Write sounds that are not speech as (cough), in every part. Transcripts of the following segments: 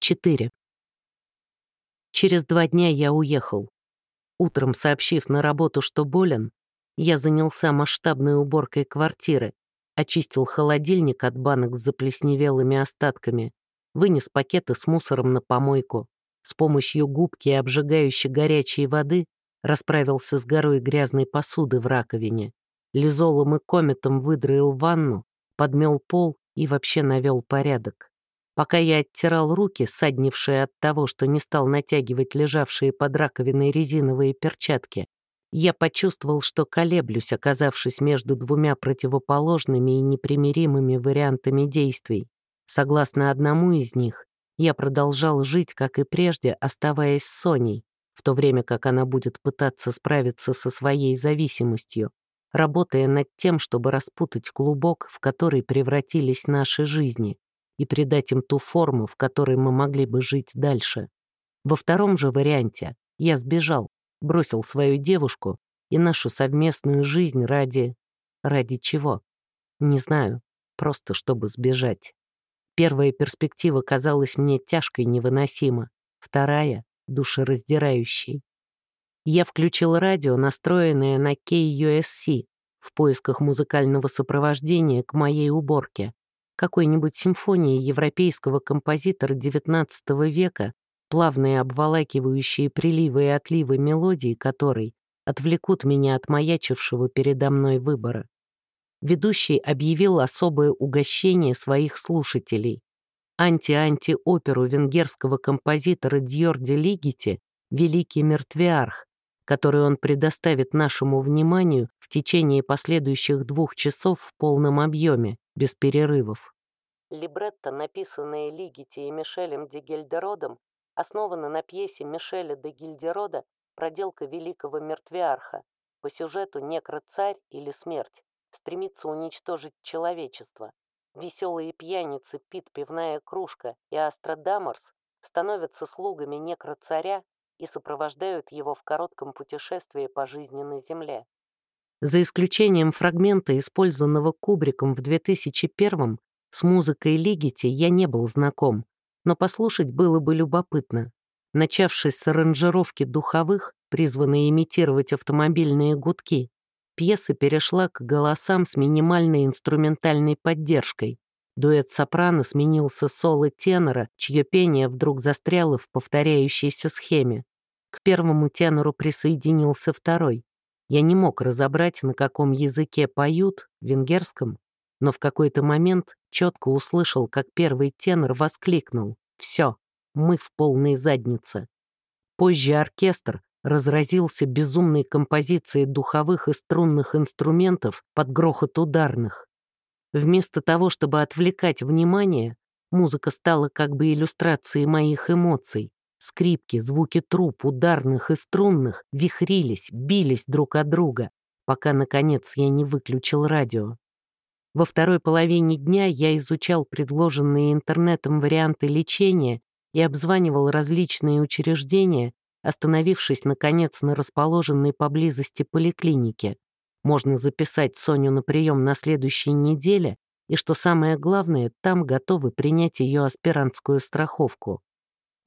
4. Через два дня я уехал. Утром, сообщив на работу, что болен, я занялся масштабной уборкой квартиры, очистил холодильник от банок с заплесневелыми остатками, вынес пакеты с мусором на помойку, с помощью губки и обжигающей горячей воды расправился с горой грязной посуды в раковине, лизолом и кометом выдроил ванну, подмел пол и вообще навел порядок. Пока я оттирал руки, саднившие от того, что не стал натягивать лежавшие под раковиной резиновые перчатки, я почувствовал, что колеблюсь, оказавшись между двумя противоположными и непримиримыми вариантами действий. Согласно одному из них, я продолжал жить, как и прежде, оставаясь с Соней, в то время как она будет пытаться справиться со своей зависимостью, работая над тем, чтобы распутать клубок, в который превратились наши жизни и придать им ту форму, в которой мы могли бы жить дальше. Во втором же варианте я сбежал, бросил свою девушку и нашу совместную жизнь ради... Ради чего? Не знаю, просто чтобы сбежать. Первая перспектива казалась мне тяжкой невыносимо, вторая — душераздирающей. Я включил радио, настроенное на KUSC, в поисках музыкального сопровождения к моей уборке какой-нибудь симфонии европейского композитора XIX века, плавные обволакивающие приливы и отливы мелодии которой отвлекут меня от маячившего передо мной выбора. Ведущий объявил особое угощение своих слушателей. Анти-анти-оперу венгерского композитора Дьорди Лигити «Великий мертвиарх», который он предоставит нашему вниманию в течение последующих двух часов в полном объеме, без перерывов. Либретто, написанное Лигити и Мишелем де Гильдеродом, основано на пьесе Мишеля де Гильдерода «Проделка великого мертвиарха». По сюжету некроцарь или смерть стремится уничтожить человечество. Веселые пьяницы Пит Пивная Кружка и Астрадаморс становятся слугами некроцаря и сопровождают его в коротком путешествии по жизни на Земле. За исключением фрагмента, использованного Кубриком в 2001 с музыкой Лигити я не был знаком, но послушать было бы любопытно. Начавшись с аранжировки духовых, призванной имитировать автомобильные гудки, пьеса перешла к голосам с минимальной инструментальной поддержкой. Дуэт сопрано сменился соло тенора, чье пение вдруг застряло в повторяющейся схеме. К первому тенору присоединился второй. Я не мог разобрать, на каком языке поют, венгерском, но в какой-то момент четко услышал, как первый тенор воскликнул «Все, мы в полной заднице». Позже оркестр разразился безумной композицией духовых и струнных инструментов под грохот ударных. Вместо того, чтобы отвлекать внимание, музыка стала как бы иллюстрацией моих эмоций. Скрипки, звуки труб, ударных и струнных вихрились, бились друг от друга, пока, наконец, я не выключил радио. Во второй половине дня я изучал предложенные интернетом варианты лечения и обзванивал различные учреждения, остановившись, наконец, на расположенной поблизости поликлинике. Можно записать Соню на прием на следующей неделе, и, что самое главное, там готовы принять ее аспирантскую страховку.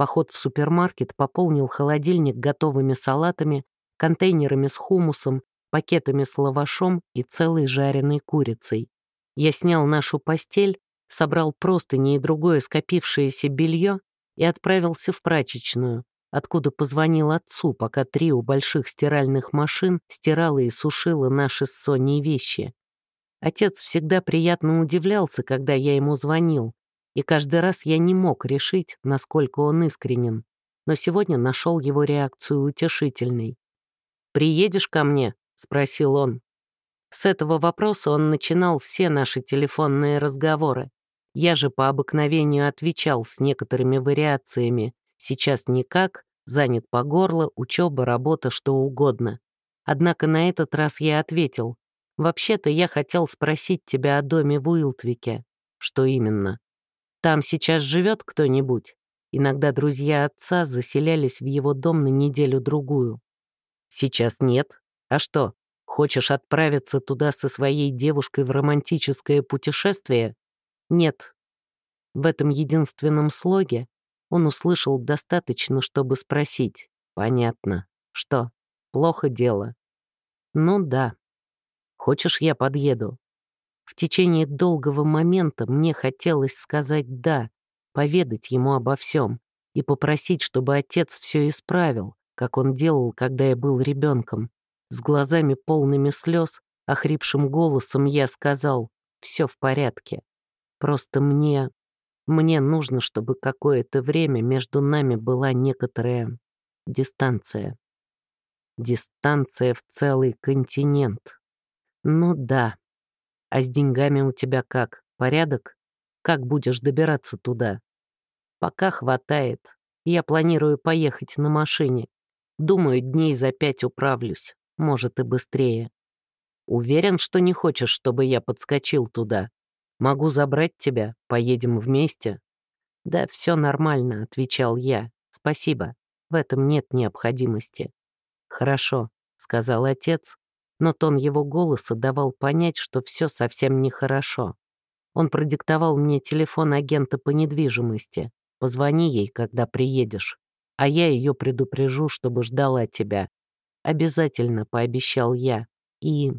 Поход в супермаркет пополнил холодильник готовыми салатами, контейнерами с хумусом, пакетами с лавашом и целой жареной курицей. Я снял нашу постель, собрал простыни и другое скопившееся белье и отправился в прачечную, откуда позвонил отцу, пока три у больших стиральных машин стирала и сушила наши с Соней вещи. Отец всегда приятно удивлялся, когда я ему звонил, и каждый раз я не мог решить, насколько он искренен, но сегодня нашел его реакцию утешительной. «Приедешь ко мне?» — спросил он. С этого вопроса он начинал все наши телефонные разговоры. Я же по обыкновению отвечал с некоторыми вариациями. Сейчас никак, занят по горло, учеба, работа, что угодно. Однако на этот раз я ответил. «Вообще-то я хотел спросить тебя о доме в Уилтвике». «Что именно?» Там сейчас живет кто-нибудь? Иногда друзья отца заселялись в его дом на неделю-другую. Сейчас нет. А что, хочешь отправиться туда со своей девушкой в романтическое путешествие? Нет. В этом единственном слоге он услышал достаточно, чтобы спросить. «Понятно. Что, плохо дело?» «Ну да. Хочешь, я подъеду?» В течение долгого момента мне хотелось сказать «да», поведать ему обо всем и попросить, чтобы отец все исправил, как он делал, когда я был ребенком. С глазами полными слез, охрипшим голосом я сказал «все в порядке». Просто мне... мне нужно, чтобы какое-то время между нами была некоторая дистанция. Дистанция в целый континент. Ну да. А с деньгами у тебя как? Порядок? Как будешь добираться туда? Пока хватает. Я планирую поехать на машине. Думаю, дней за пять управлюсь. Может, и быстрее. Уверен, что не хочешь, чтобы я подскочил туда. Могу забрать тебя, поедем вместе. Да, все нормально, отвечал я. Спасибо. В этом нет необходимости. Хорошо, сказал отец, но тон его голоса давал понять, что все совсем нехорошо. Он продиктовал мне телефон агента по недвижимости. Позвони ей, когда приедешь, а я ее предупрежу, чтобы ждала тебя. Обязательно, пообещал я. И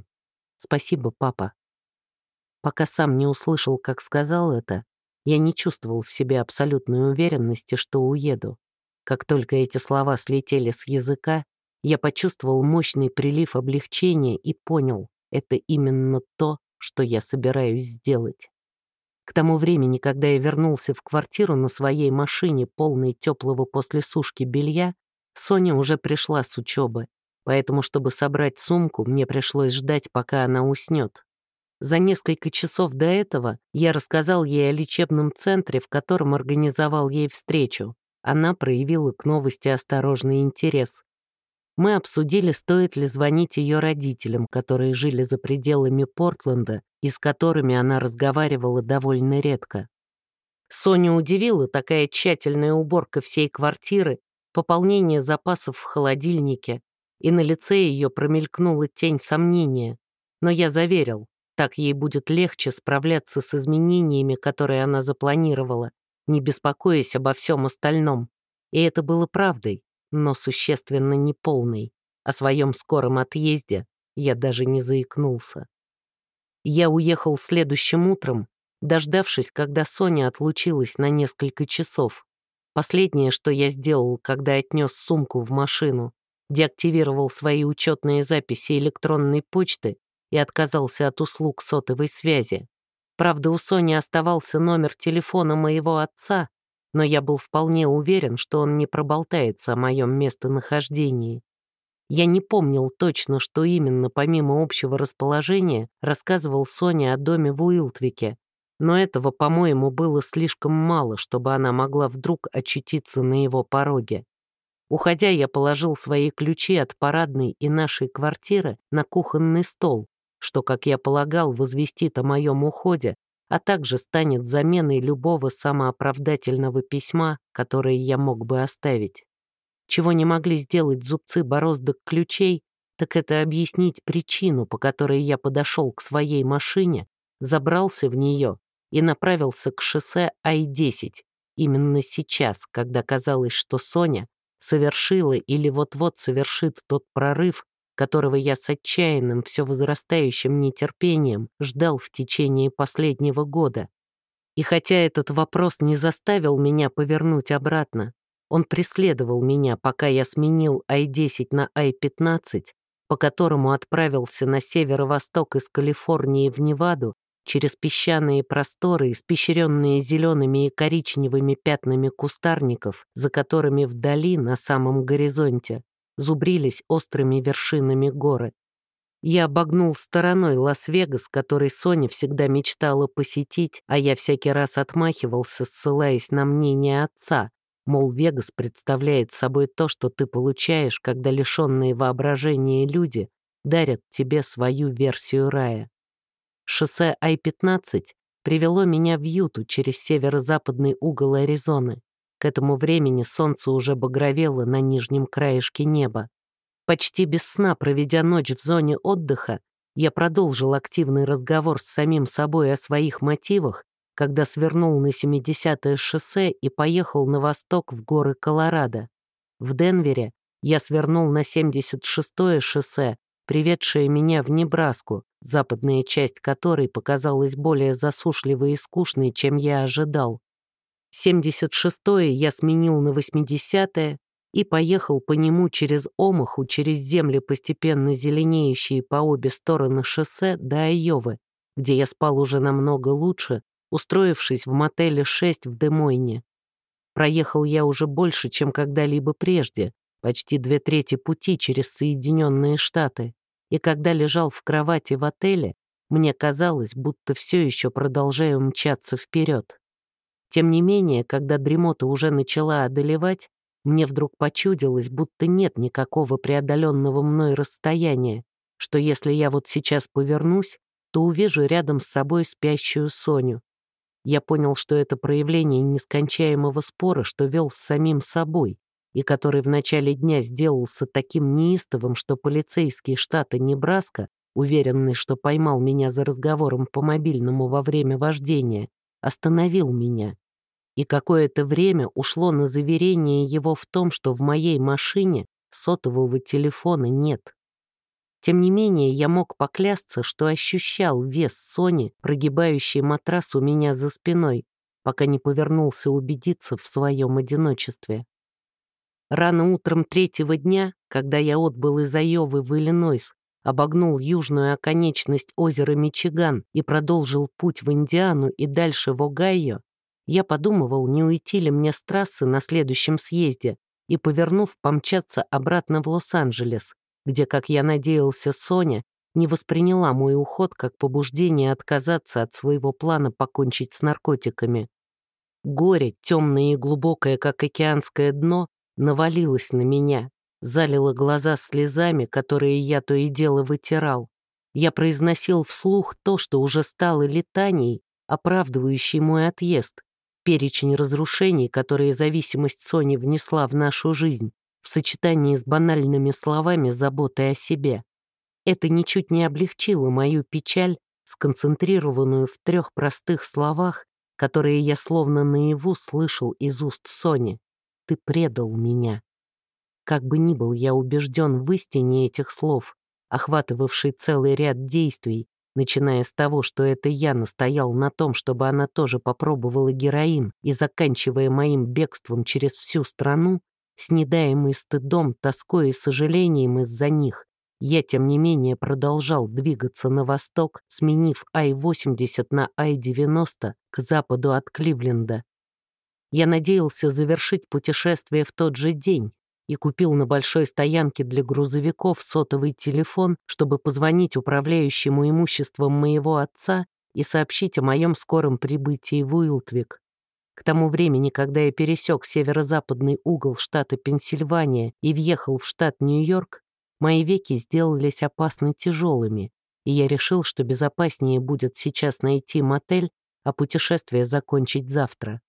спасибо, папа. Пока сам не услышал, как сказал это, я не чувствовал в себе абсолютной уверенности, что уеду. Как только эти слова слетели с языка, я почувствовал мощный прилив облегчения и понял, это именно то, что я собираюсь сделать. К тому времени, когда я вернулся в квартиру на своей машине, полной теплого после сушки белья, Соня уже пришла с учебы, поэтому, чтобы собрать сумку, мне пришлось ждать, пока она уснет. За несколько часов до этого я рассказал ей о лечебном центре, в котором организовал ей встречу. Она проявила к новости осторожный интерес. Мы обсудили, стоит ли звонить ее родителям, которые жили за пределами Портленда и с которыми она разговаривала довольно редко. Соню удивила такая тщательная уборка всей квартиры, пополнение запасов в холодильнике, и на лице ее промелькнула тень сомнения. Но я заверил, так ей будет легче справляться с изменениями, которые она запланировала, не беспокоясь обо всем остальном. И это было правдой но существенно неполный. О своем скором отъезде я даже не заикнулся. Я уехал следующим утром, дождавшись, когда Соня отлучилась на несколько часов. Последнее, что я сделал, когда отнес сумку в машину, деактивировал свои учетные записи электронной почты и отказался от услуг сотовой связи. Правда, у Сони оставался номер телефона моего отца, но я был вполне уверен, что он не проболтается о моем местонахождении. Я не помнил точно, что именно, помимо общего расположения, рассказывал Соне о доме в Уилтвике, но этого, по-моему, было слишком мало, чтобы она могла вдруг очутиться на его пороге. Уходя, я положил свои ключи от парадной и нашей квартиры на кухонный стол, что, как я полагал, возвестит о моем уходе, а также станет заменой любого самооправдательного письма, которое я мог бы оставить. Чего не могли сделать зубцы бороздок ключей, так это объяснить причину, по которой я подошел к своей машине, забрался в нее и направился к шоссе Ай-10, именно сейчас, когда казалось, что Соня совершила или вот-вот совершит тот прорыв, которого я с отчаянным, все возрастающим нетерпением ждал в течение последнего года. И хотя этот вопрос не заставил меня повернуть обратно, он преследовал меня, пока я сменил Ай-10 на Ай-15, по которому отправился на северо-восток из Калифорнии в Неваду через песчаные просторы, испещренные зелеными и коричневыми пятнами кустарников, за которыми вдали, на самом горизонте, зубрились острыми вершинами горы. Я обогнул стороной Лас-Вегас, который Соня всегда мечтала посетить, а я всякий раз отмахивался, ссылаясь на мнение отца, мол, Вегас представляет собой то, что ты получаешь, когда лишенные воображения люди дарят тебе свою версию рая. Шоссе Ай-15 привело меня в Юту через северо-западный угол Аризоны. К этому времени солнце уже багровело на нижнем краешке неба. Почти без сна, проведя ночь в зоне отдыха, я продолжил активный разговор с самим собой о своих мотивах когда свернул на 70-е шоссе и поехал на восток в горы Колорадо. В Денвере я свернул на 76-е шоссе, приведшее меня в Небраску, западная часть которой показалась более засушливой и скучной, чем я ожидал. 76-е я сменил на 80-е и поехал по нему через Омаху, через земли, постепенно зеленеющие по обе стороны шоссе до Айовы, где я спал уже намного лучше, устроившись в мотеле 6 в Демойне. Проехал я уже больше, чем когда-либо прежде, почти две трети пути через Соединенные Штаты, и когда лежал в кровати в отеле, мне казалось, будто все еще продолжаю мчаться вперед. Тем не менее, когда дремота уже начала одолевать, мне вдруг почудилось, будто нет никакого преодоленного мной расстояния, что если я вот сейчас повернусь, то увижу рядом с собой спящую Соню. Я понял, что это проявление нескончаемого спора, что вел с самим собой, и который в начале дня сделался таким неистовым, что полицейский штата Небраска, уверенный, что поймал меня за разговором по мобильному во время вождения, остановил меня и какое-то время ушло на заверение его в том, что в моей машине сотового телефона нет. Тем не менее, я мог поклясться, что ощущал вес Сони, прогибающий матрас у меня за спиной, пока не повернулся убедиться в своем одиночестве. Рано утром третьего дня, когда я отбыл из Айовы в Иллинойс, обогнул южную оконечность озера Мичиган и продолжил путь в Индиану и дальше в Огайо, я подумывал, не уйти ли мне с трассы на следующем съезде и, повернув, помчаться обратно в Лос-Анджелес, где, как я надеялся, Соня не восприняла мой уход как побуждение отказаться от своего плана покончить с наркотиками. Горе, темное и глубокое, как океанское дно, навалилось на меня, залило глаза слезами, которые я то и дело вытирал. Я произносил вслух то, что уже стало летанией, оправдывающей мой отъезд, перечень разрушений, которые зависимость Сони внесла в нашу жизнь, в сочетании с банальными словами заботы о себе. Это ничуть не облегчило мою печаль, сконцентрированную в трех простых словах, которые я словно наяву слышал из уст Сони. «Ты предал меня». Как бы ни был я убежден в истине этих слов, охватывавший целый ряд действий, начиная с того, что это я настоял на том, чтобы она тоже попробовала героин, и заканчивая моим бегством через всю страну, с недаемой стыдом, тоской и сожалением из-за них, я, тем не менее, продолжал двигаться на восток, сменив Ай-80 на Ай-90 к западу от Кливленда. Я надеялся завершить путешествие в тот же день, и купил на большой стоянке для грузовиков сотовый телефон, чтобы позвонить управляющему имуществом моего отца и сообщить о моем скором прибытии в Уилтвик. К тому времени, когда я пересек северо-западный угол штата Пенсильвания и въехал в штат Нью-Йорк, мои веки сделались опасно тяжелыми, и я решил, что безопаснее будет сейчас найти мотель, а путешествие закончить завтра.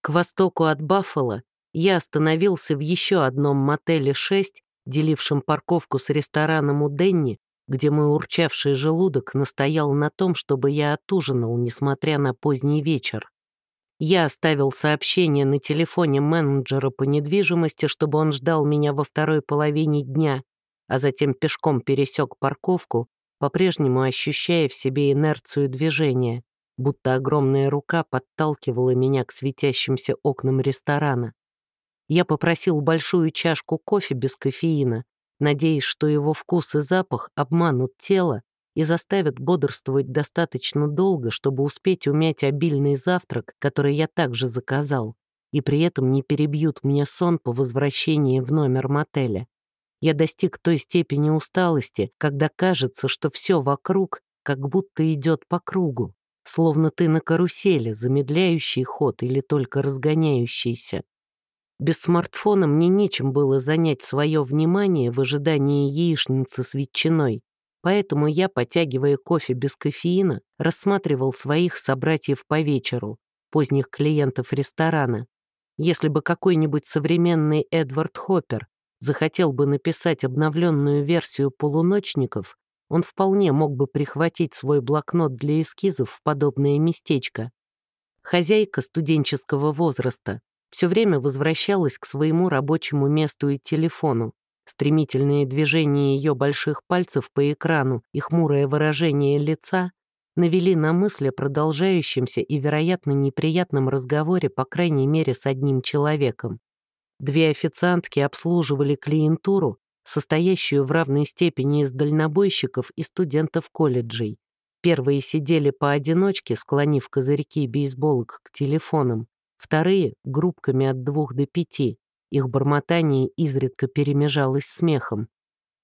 К востоку от Баффало я остановился в еще одном мотеле 6, делившем парковку с рестораном у Денни, где мой урчавший желудок настоял на том, чтобы я отужинал, несмотря на поздний вечер. Я оставил сообщение на телефоне менеджера по недвижимости, чтобы он ждал меня во второй половине дня, а затем пешком пересек парковку, по-прежнему ощущая в себе инерцию движения, будто огромная рука подталкивала меня к светящимся окнам ресторана. Я попросил большую чашку кофе без кофеина, надеясь, что его вкус и запах обманут тело и заставят бодрствовать достаточно долго, чтобы успеть умять обильный завтрак, который я также заказал, и при этом не перебьют мне сон по возвращении в номер мотеля. Я достиг той степени усталости, когда кажется, что все вокруг как будто идет по кругу, словно ты на карусели, замедляющий ход или только разгоняющийся. Без смартфона мне нечем было занять свое внимание в ожидании яичницы с ветчиной, поэтому я, потягивая кофе без кофеина, рассматривал своих собратьев по вечеру, поздних клиентов ресторана. Если бы какой-нибудь современный Эдвард Хоппер захотел бы написать обновленную версию полуночников, он вполне мог бы прихватить свой блокнот для эскизов в подобное местечко. Хозяйка студенческого возраста все время возвращалась к своему рабочему месту и телефону. Стремительные движения ее больших пальцев по экрану и хмурое выражение лица навели на мысль о продолжающемся и, вероятно, неприятном разговоре, по крайней мере, с одним человеком. Две официантки обслуживали клиентуру, состоящую в равной степени из дальнобойщиков и студентов колледжей. Первые сидели поодиночке, склонив козырьки бейсболок к телефонам, вторые — группками от двух до пяти. Их бормотание изредка перемежалось смехом.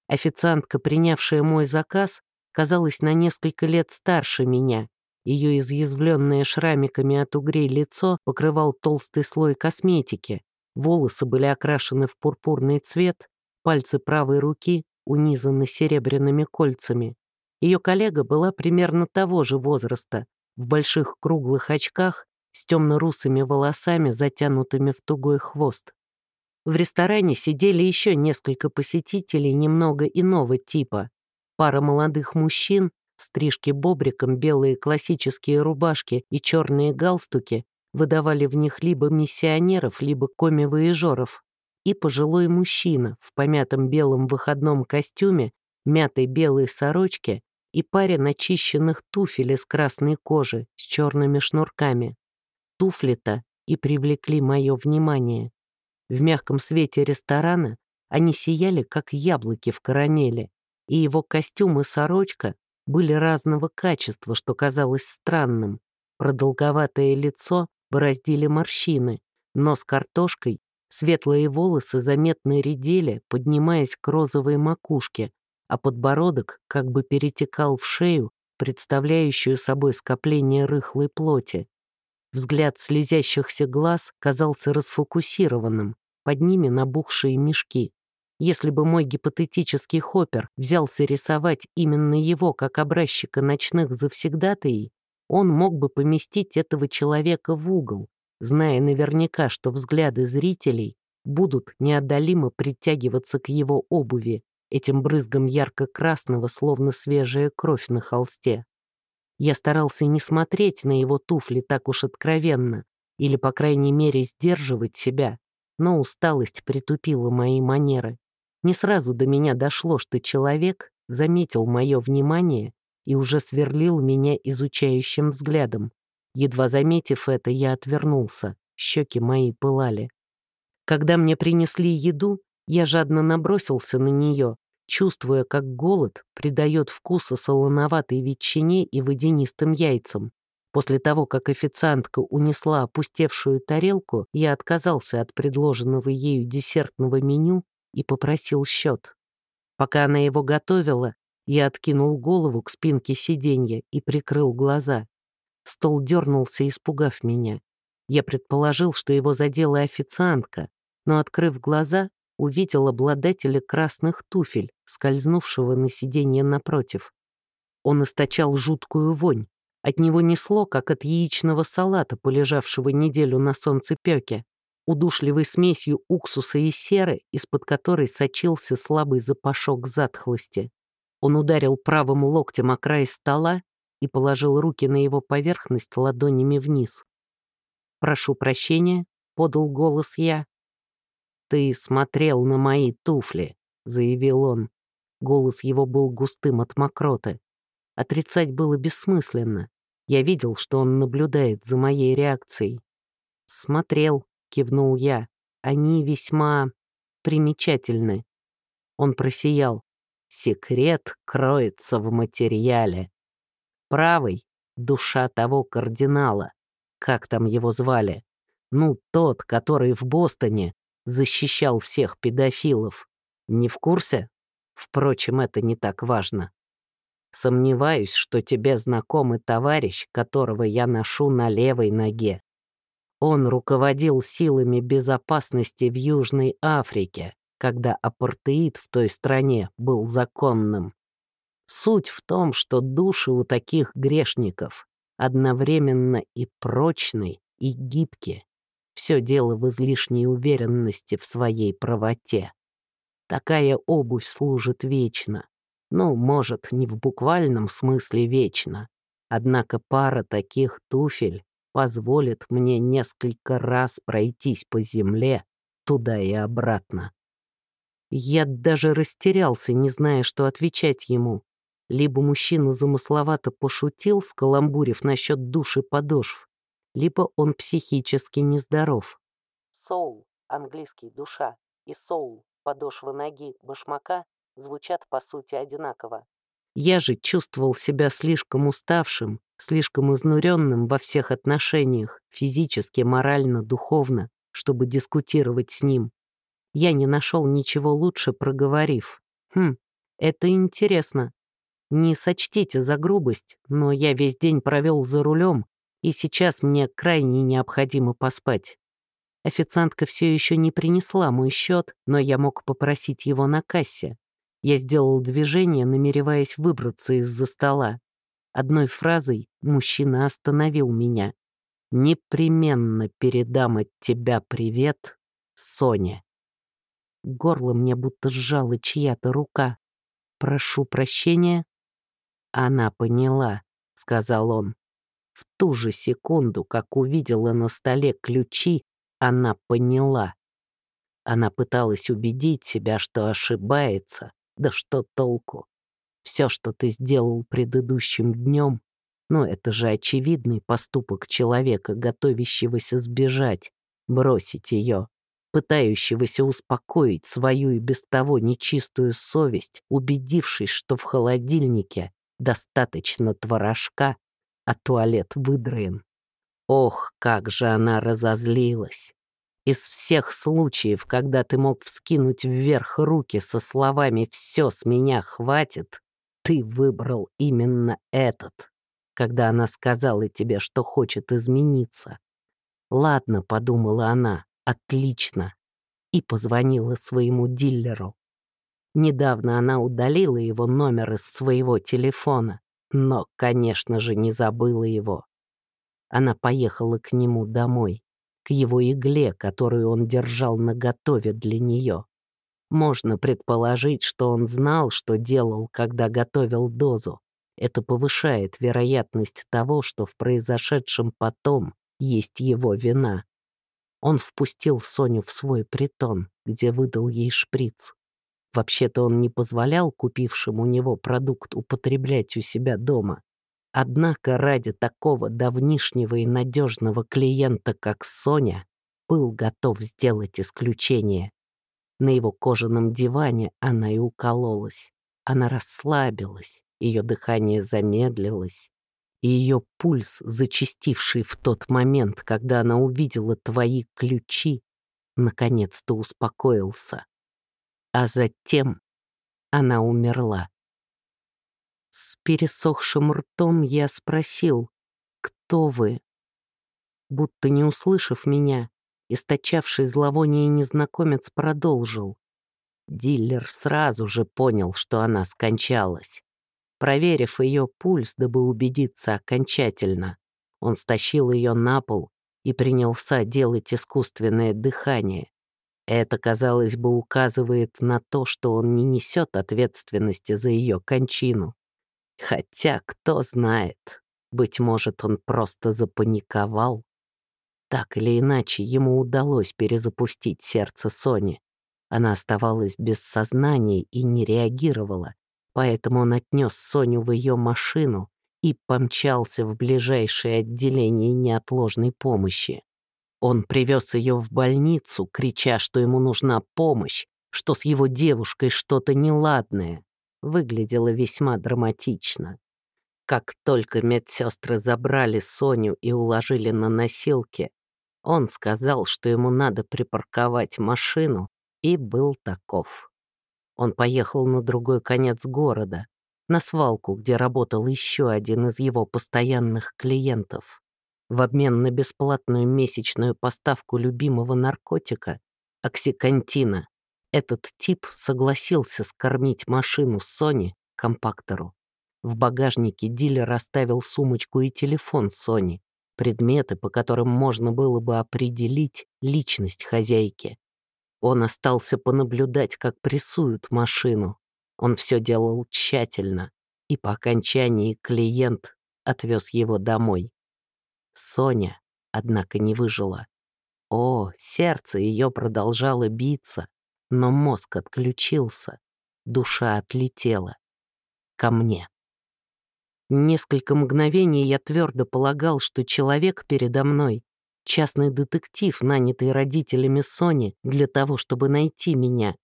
Официантка, принявшая мой заказ, казалась на несколько лет старше меня. Ее изъязвленное шрамиками от угрей лицо покрывал толстый слой косметики. Волосы были окрашены в пурпурный цвет, пальцы правой руки унизаны серебряными кольцами. Ее коллега была примерно того же возраста, в больших круглых очках, с темно-русыми волосами, затянутыми в тугой хвост. В ресторане сидели еще несколько посетителей немного иного типа. Пара молодых мужчин, стрижки бобриком, белые классические рубашки и черные галстуки выдавали в них либо миссионеров, либо коми-воежоров. И пожилой мужчина в помятом белом выходном костюме, мятой белой сорочке и паре начищенных туфель из красной кожи с черными шнурками. Туфли-то и привлекли мое внимание. В мягком свете ресторана они сияли, как яблоки в карамели и его костюм и сорочка были разного качества, что казалось странным. Продолговатое лицо бороздили морщины, нос картошкой, светлые волосы заметно редели, поднимаясь к розовой макушке, а подбородок как бы перетекал в шею, представляющую собой скопление рыхлой плоти. Взгляд слезящихся глаз казался расфокусированным, под ними набухшие мешки. Если бы мой гипотетический хоппер взялся рисовать именно его как образчика ночных завсегдатаей, он мог бы поместить этого человека в угол, зная наверняка, что взгляды зрителей будут неодолимо притягиваться к его обуви, этим брызгом ярко-красного, словно свежая кровь на холсте. Я старался не смотреть на его туфли так уж откровенно, или, по крайней мере, сдерживать себя, но усталость притупила мои манеры. Не сразу до меня дошло, что человек заметил мое внимание и уже сверлил меня изучающим взглядом. Едва заметив это, я отвернулся, щеки мои пылали. Когда мне принесли еду, я жадно набросился на нее, чувствуя, как голод придает вкуса солоноватой ветчине и водянистым яйцам. После того, как официантка унесла опустевшую тарелку, я отказался от предложенного ею десертного меню и попросил счет. Пока она его готовила, я откинул голову к спинке сиденья и прикрыл глаза. Стол дернулся, испугав меня. Я предположил, что его задела официантка, но, открыв глаза, увидел обладателя красных туфель, скользнувшего на сиденье напротив. Он источал жуткую вонь. От него несло, как от яичного салата, полежавшего неделю на солнцепёке удушливой смесью уксуса и серы, из-под которой сочился слабый запашок затхлости. Он ударил правым локтем о край стола и положил руки на его поверхность ладонями вниз. «Прошу прощения», — подал голос я. «Ты смотрел на мои туфли», — заявил он. Голос его был густым от мокроты. Отрицать было бессмысленно. Я видел, что он наблюдает за моей реакцией. «Смотрел», — кивнул я. «Они весьма примечательны». Он просиял. «Секрет кроется в материале. Правый — душа того кардинала. Как там его звали? Ну, тот, который в Бостоне защищал всех педофилов. Не в курсе? Впрочем, это не так важно. Сомневаюсь, что тебе знакомый товарищ, которого я ношу на левой ноге. Он руководил силами безопасности в Южной Африке, когда апартеид в той стране был законным. Суть в том, что души у таких грешников одновременно и прочны, и гибки. Все дело в излишней уверенности в своей правоте. Такая обувь служит вечно. Ну, может, не в буквальном смысле вечно. Однако пара таких туфель позволит мне несколько раз пройтись по земле туда и обратно. Я даже растерялся, не зная, что отвечать ему. Либо мужчина замысловато пошутил, скаламбурив насчет души подошв, либо он психически нездоров. Соул, английский душа, и соул, подошва ноги, башмака, звучат по сути одинаково. Я же чувствовал себя слишком уставшим, слишком изнуренным во всех отношениях, физически, морально, духовно, чтобы дискутировать с ним. Я не нашел ничего лучше, проговорив. Хм, это интересно. Не сочтите за грубость, но я весь день провел за рулем, и сейчас мне крайне необходимо поспать. Официантка все еще не принесла мой счет, но я мог попросить его на кассе. Я сделал движение, намереваясь выбраться из-за стола. Одной фразой мужчина остановил меня. «Непременно передам от тебя привет, Соня». Горло мне будто сжала чья-то рука. «Прошу прощения». «Она поняла», — сказал он. В ту же секунду, как увидела на столе ключи, она поняла. Она пыталась убедить себя, что ошибается, да что толку? Все, что ты сделал предыдущим днем, ну это же очевидный поступок человека, готовящегося сбежать, бросить ее, пытающегося успокоить свою и без того нечистую совесть, убедившись, что в холодильнике достаточно творожка, а туалет выдроен. Ох, как же она разозлилась! Из всех случаев, когда ты мог вскинуть вверх руки со словами «все с меня хватит», ты выбрал именно этот, когда она сказала тебе, что хочет измениться. «Ладно», — подумала она, — «отлично», и позвонила своему дилеру. Недавно она удалила его номер из своего телефона, но, конечно же, не забыла его. Она поехала к нему домой к его игле, которую он держал наготове для нее. Можно предположить, что он знал, что делал, когда готовил дозу. Это повышает вероятность того, что в произошедшем потом есть его вина. Он впустил Соню в свой притон, где выдал ей шприц. Вообще-то он не позволял купившему у него продукт употреблять у себя дома. Однако ради такого давнишнего и надежного клиента, как Соня, был готов сделать исключение. На его кожаном диване она и укололась. Она расслабилась, ее дыхание замедлилось, и ее пульс, зачастивший в тот момент, когда она увидела твои ключи, наконец-то успокоился. А затем она умерла. С пересохшим ртом я спросил, «Кто вы?» Будто не услышав меня, источавший зловоние незнакомец продолжил. Диллер сразу же понял, что она скончалась. Проверив ее пульс, дабы убедиться окончательно, он стащил ее на пол и принялся делать искусственное дыхание. Это, казалось бы, указывает на то, что он не несет ответственности за ее кончину. Хотя, кто знает, быть может, он просто запаниковал. Так или иначе, ему удалось перезапустить сердце Сони. Она оставалась без сознания и не реагировала, поэтому он отнес Соню в ее машину и помчался в ближайшее отделение неотложной помощи. Он привез ее в больницу, крича, что ему нужна помощь, что с его девушкой что-то неладное выглядело весьма драматично. Как только медсестры забрали Соню и уложили на носилки, он сказал, что ему надо припарковать машину, и был таков. Он поехал на другой конец города, на свалку, где работал еще один из его постоянных клиентов. В обмен на бесплатную месячную поставку любимого наркотика, оксикантина, этот тип согласился скормить машину Сони компактору. В багажнике дилер оставил сумочку и телефон Сони, предметы, по которым можно было бы определить личность хозяйки. Он остался понаблюдать, как прессуют машину. Он все делал тщательно, и по окончании клиент отвез его домой. Соня однако не выжила. О, сердце ее продолжало биться, но мозг отключился, душа отлетела. Ко мне. Несколько мгновений я твердо полагал, что человек передо мной — частный детектив, нанятый родителями Сони для того, чтобы найти меня.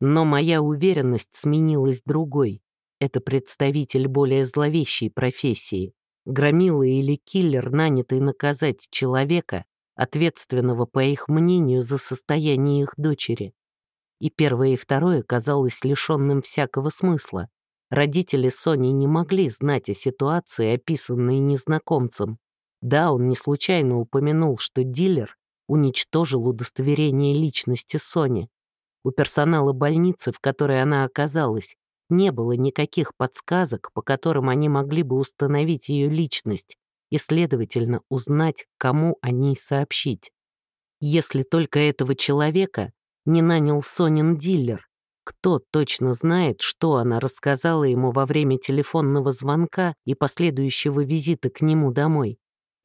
Но моя уверенность сменилась другой. Это представитель более зловещей профессии. Громила или киллер, нанятый наказать человека, ответственного, по их мнению, за состояние их дочери. И первое и второе казалось лишенным всякого смысла. Родители Сони не могли знать о ситуации, описанной незнакомцем. Да, он не случайно упомянул, что дилер уничтожил удостоверение личности Сони. У персонала больницы, в которой она оказалась, не было никаких подсказок, по которым они могли бы установить ее личность и, следовательно, узнать, кому о ней сообщить. Если только этого человека не нанял Сонин дилер, кто точно знает, что она рассказала ему во время телефонного звонка и последующего визита к нему домой?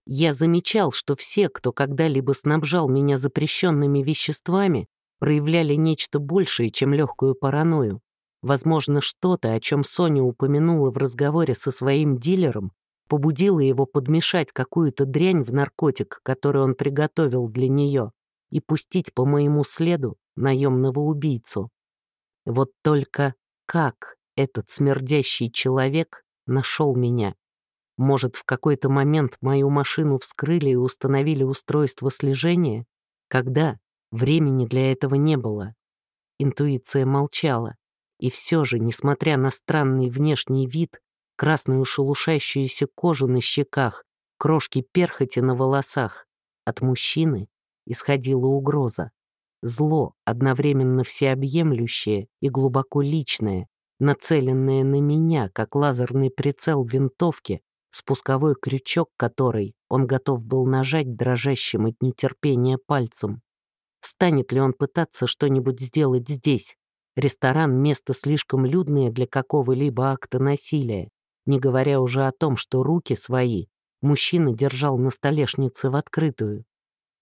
Я замечал, что все, кто когда-либо снабжал меня запрещенными веществами, проявляли нечто большее, чем легкую паранойю. Возможно, что-то, о чем Соня упомянула в разговоре со своим дилером, побудило его подмешать какую-то дрянь в наркотик, который он приготовил для нее, и пустить по моему следу наемного убийцу. Вот только как этот смердящий человек нашел меня? Может, в какой-то момент мою машину вскрыли и установили устройство слежения? Когда? Времени для этого не было. Интуиция молчала. И все же, несмотря на странный внешний вид, красную шелушащуюся кожу на щеках, крошки перхоти на волосах, от мужчины исходила угроза. Зло, одновременно всеобъемлющее и глубоко личное, нацеленное на меня, как лазерный прицел винтовки, спусковой крючок которой он готов был нажать дрожащим от нетерпения пальцем. Станет ли он пытаться что-нибудь сделать здесь? Ресторан — место слишком людное для какого-либо акта насилия, не говоря уже о том, что руки свои мужчина держал на столешнице в открытую.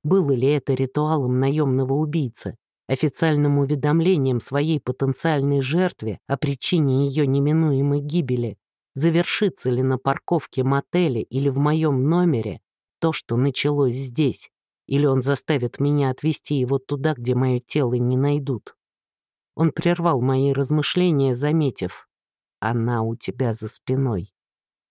Было ли это ритуалом наемного убийцы, официальным уведомлением своей потенциальной жертве о причине ее неминуемой гибели? Завершится ли на парковке мотеля или в моем номере то, что началось здесь? Или он заставит меня отвезти его туда, где мое тело не найдут? Он прервал мои размышления, заметив, «Она у тебя за спиной».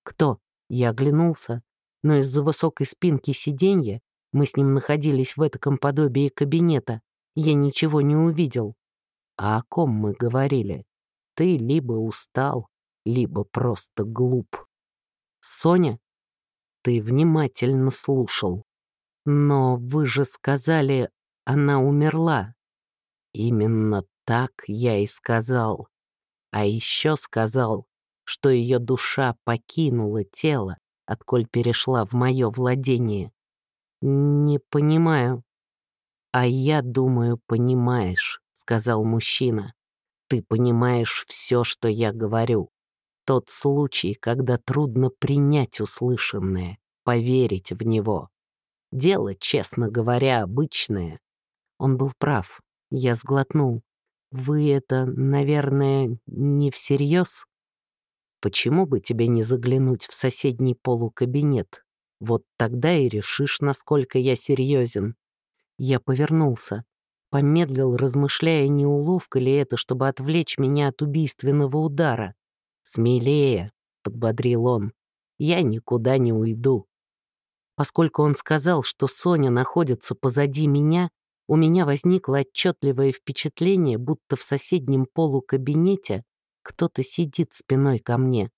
«Кто?» Я оглянулся, но из-за высокой спинки сиденья мы с ним находились в этом подобии кабинета. Я ничего не увидел. А о ком мы говорили? Ты либо устал, либо просто глуп. Соня? Ты внимательно слушал. Но вы же сказали, она умерла. Именно так я и сказал. А еще сказал, что ее душа покинула тело, отколь перешла в мое владение. «Не понимаю». «А я думаю, понимаешь», — сказал мужчина. «Ты понимаешь все, что я говорю. Тот случай, когда трудно принять услышанное, поверить в него. Дело, честно говоря, обычное». Он был прав. Я сглотнул. «Вы это, наверное, не всерьез?» «Почему бы тебе не заглянуть в соседний полукабинет?» Вот тогда и решишь, насколько я серьезен. Я повернулся, помедлил, размышляя, не уловка ли это, чтобы отвлечь меня от убийственного удара. «Смелее», — подбодрил он, — «я никуда не уйду». Поскольку он сказал, что Соня находится позади меня, у меня возникло отчетливое впечатление, будто в соседнем полукабинете кто-то сидит спиной ко мне.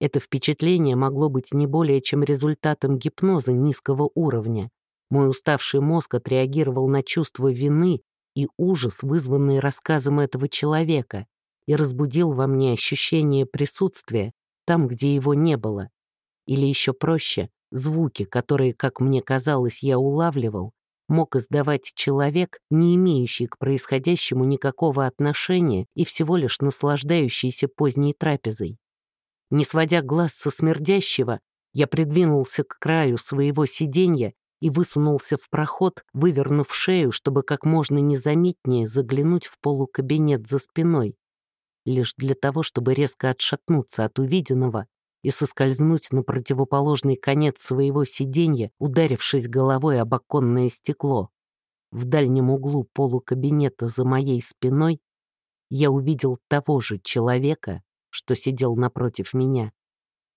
Это впечатление могло быть не более чем результатом гипноза низкого уровня. Мой уставший мозг отреагировал на чувство вины и ужас, вызванный рассказом этого человека, и разбудил во мне ощущение присутствия там, где его не было. Или еще проще, звуки, которые, как мне казалось, я улавливал, мог издавать человек, не имеющий к происходящему никакого отношения и всего лишь наслаждающийся поздней трапезой. Не сводя глаз со смердящего, я придвинулся к краю своего сиденья и высунулся в проход, вывернув шею, чтобы как можно незаметнее заглянуть в полукабинет за спиной. Лишь для того, чтобы резко отшатнуться от увиденного и соскользнуть на противоположный конец своего сиденья, ударившись головой об оконное стекло. В дальнем углу полукабинета за моей спиной я увидел того же человека, что сидел напротив меня.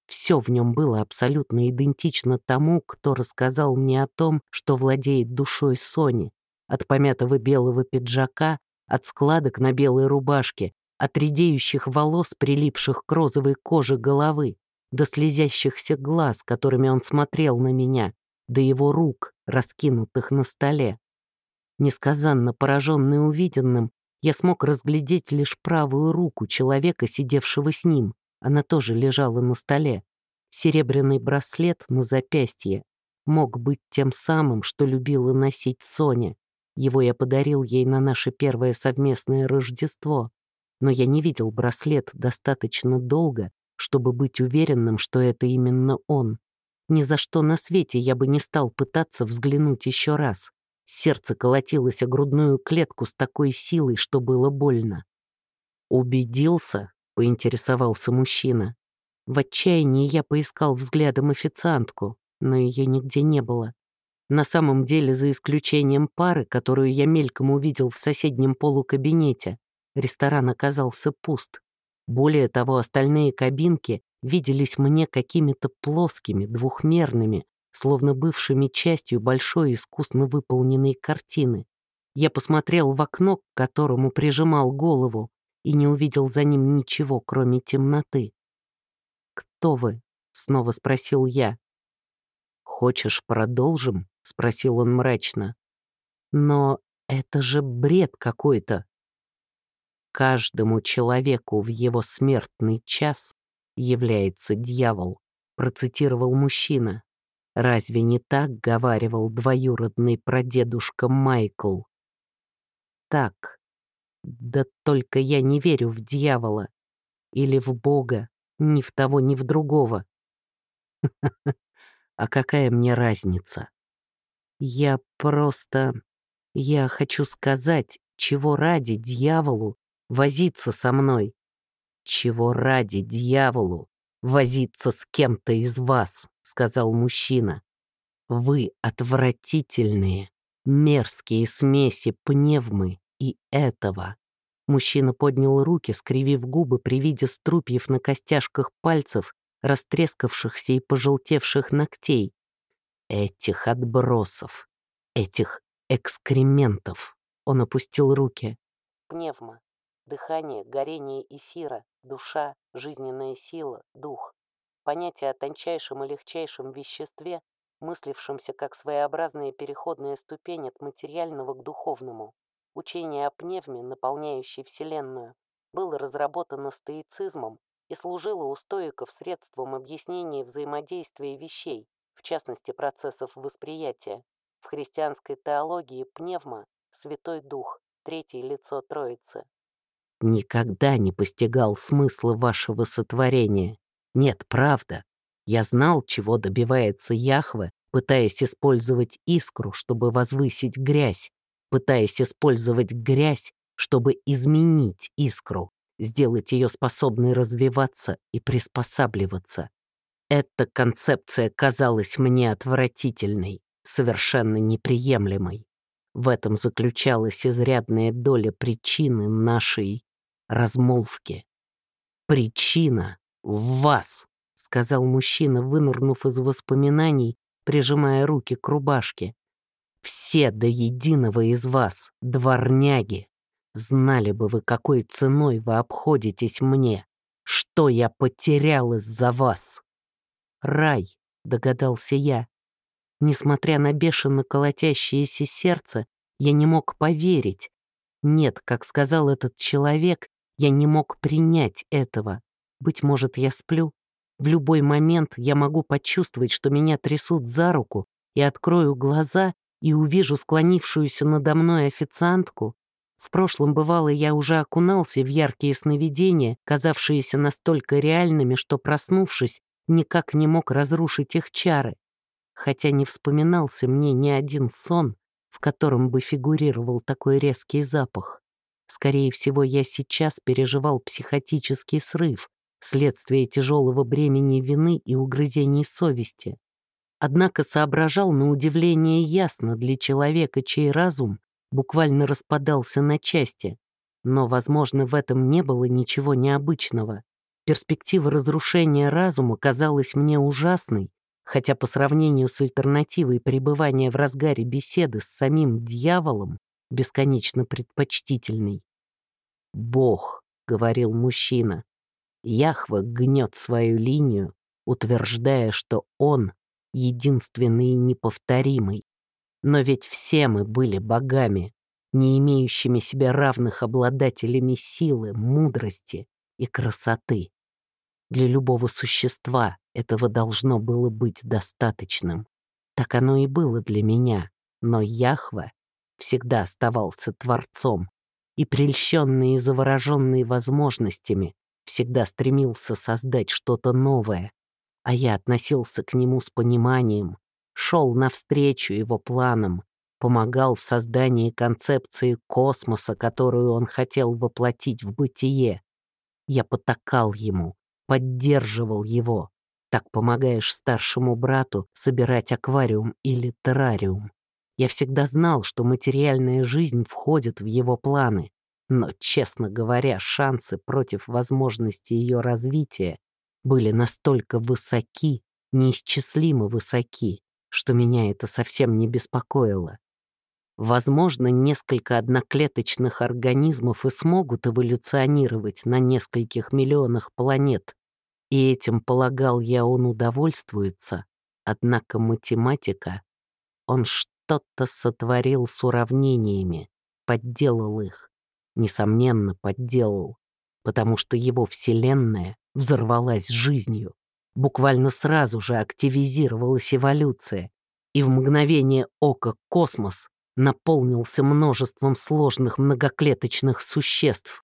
Все в нем было абсолютно идентично тому, кто рассказал мне о том, что владеет душой Сони. От помятого белого пиджака, от складок на белой рубашке, от редеющих волос, прилипших к розовой коже головы, до слезящихся глаз, которыми он смотрел на меня, до его рук, раскинутых на столе. Несказанно пораженный увиденным, я смог разглядеть лишь правую руку человека, сидевшего с ним, она тоже лежала на столе. Серебряный браслет на запястье мог быть тем самым, что любила носить Соня. Его я подарил ей на наше первое совместное Рождество. Но я не видел браслет достаточно долго, чтобы быть уверенным, что это именно он. Ни за что на свете я бы не стал пытаться взглянуть еще раз. Сердце колотилось о грудную клетку с такой силой, что было больно. Убедился, поинтересовался мужчина. В отчаянии я поискал взглядом официантку, но ее нигде не было. На самом деле, за исключением пары, которую я мельком увидел в соседнем полукабинете, ресторан оказался пуст. Более того, остальные кабинки виделись мне какими-то плоскими, двухмерными, словно бывшими частью большой искусно выполненной картины. Я посмотрел в окно, к которому прижимал голову, и не увидел за ним ничего, кроме темноты. «Кто вы?» — снова спросил я. «Хочешь, продолжим?» — спросил он мрачно. «Но это же бред какой-то!» «Каждому человеку в его смертный час является дьявол», — процитировал мужчина. «Разве не так говаривал двоюродный прадедушка Майкл?» «Так», да только я не верю в дьявола. Или в Бога. Ни в того, ни в другого. А какая мне разница? Я просто... Я хочу сказать, чего ради дьяволу возиться со мной? Чего ради дьяволу возиться с кем-то из вас, сказал мужчина. Вы отвратительные, мерзкие смеси пневмы и этого. Мужчина поднял руки, скривив губы при виде струпьев на костяшках пальцев, растрескавшихся и пожелтевших ногтей. Этих отбросов, этих экскрементов. Он опустил руки. Пневма. Дыхание, горение эфира, душа, жизненная сила, дух. Понятие о тончайшем и легчайшем веществе, мыслившемся как своеобразная переходная ступень от материального к духовному. Учение о пневме, наполняющей Вселенную, было разработано стоицизмом и служило у стоиков средством объяснения взаимодействия вещей, в частности процессов восприятия. В христианской теологии пневма — Святой Дух, третье лицо Троицы. «Никогда не постигал смысла вашего сотворения. Нет, правда. Я знал, чего добивается Яхве, пытаясь использовать искру, чтобы возвысить грязь, пытаясь использовать грязь, чтобы изменить искру, сделать ее способной развиваться и приспосабливаться. Эта концепция казалась мне отвратительной, совершенно неприемлемой. В этом заключалась изрядная доля причины нашей размолвки. «Причина в вас», — сказал мужчина, вынырнув из воспоминаний, прижимая руки к рубашке. Все до единого из вас, дворняги, знали бы вы, какой ценой вы обходитесь мне, что я потерял из-за вас. Рай, догадался я. Несмотря на бешено колотящееся сердце, я не мог поверить. Нет, как сказал этот человек, я не мог принять этого. Быть может, я сплю? В любой момент я могу почувствовать, что меня трясут за руку, и открою глаза, и увижу склонившуюся надо мной официантку, в прошлом, бывало, я уже окунался в яркие сновидения, казавшиеся настолько реальными, что, проснувшись, никак не мог разрушить их чары. хотя не вспоминался мне ни один сон, в котором бы фигурировал такой резкий запах. Скорее всего, я сейчас переживал психотический срыв, следствие тяжелого бремени вины и угрызений совести. Однако соображал на удивление ясно для человека, чей разум буквально распадался на части. Но, возможно, в этом не было ничего необычного. Перспектива разрушения разума казалась мне ужасной, хотя по сравнению с альтернативой пребывания в разгаре беседы с самим дьяволом бесконечно предпочтительной. «Бог», — говорил мужчина, — Яхва гнет свою линию, утверждая, что он единственный и неповторимый. Но ведь все мы были богами, не имеющими себе равных обладателями силы, мудрости и красоты. Для любого существа этого должно было быть достаточным. Так оно и было для меня, но Яхва всегда оставался Творцом и, прельщенный и завороженный возможностями, всегда стремился создать что-то новое, а я относился к нему с пониманием, шел навстречу его планам, помогал в создании концепции космоса, которую он хотел воплотить в бытие. Я потакал ему, поддерживал его. Так помогаешь старшему брату собирать аквариум или террариум. Я всегда знал, что материальная жизнь входит в его планы, но, честно говоря, шансы против возможности ее развития были настолько высоки, неисчислимо высоки, что меня это совсем не беспокоило. Возможно, несколько одноклеточных организмов и смогут эволюционировать на нескольких миллионах планет, и этим, полагал я, он удовольствуется, однако математика, он что-то сотворил с уравнениями, подделал их, несомненно, подделал, потому что его вселенная взорвалась жизнью. Буквально сразу же активизировалась эволюция, и в мгновение ока космос наполнился множеством сложных многоклеточных существ.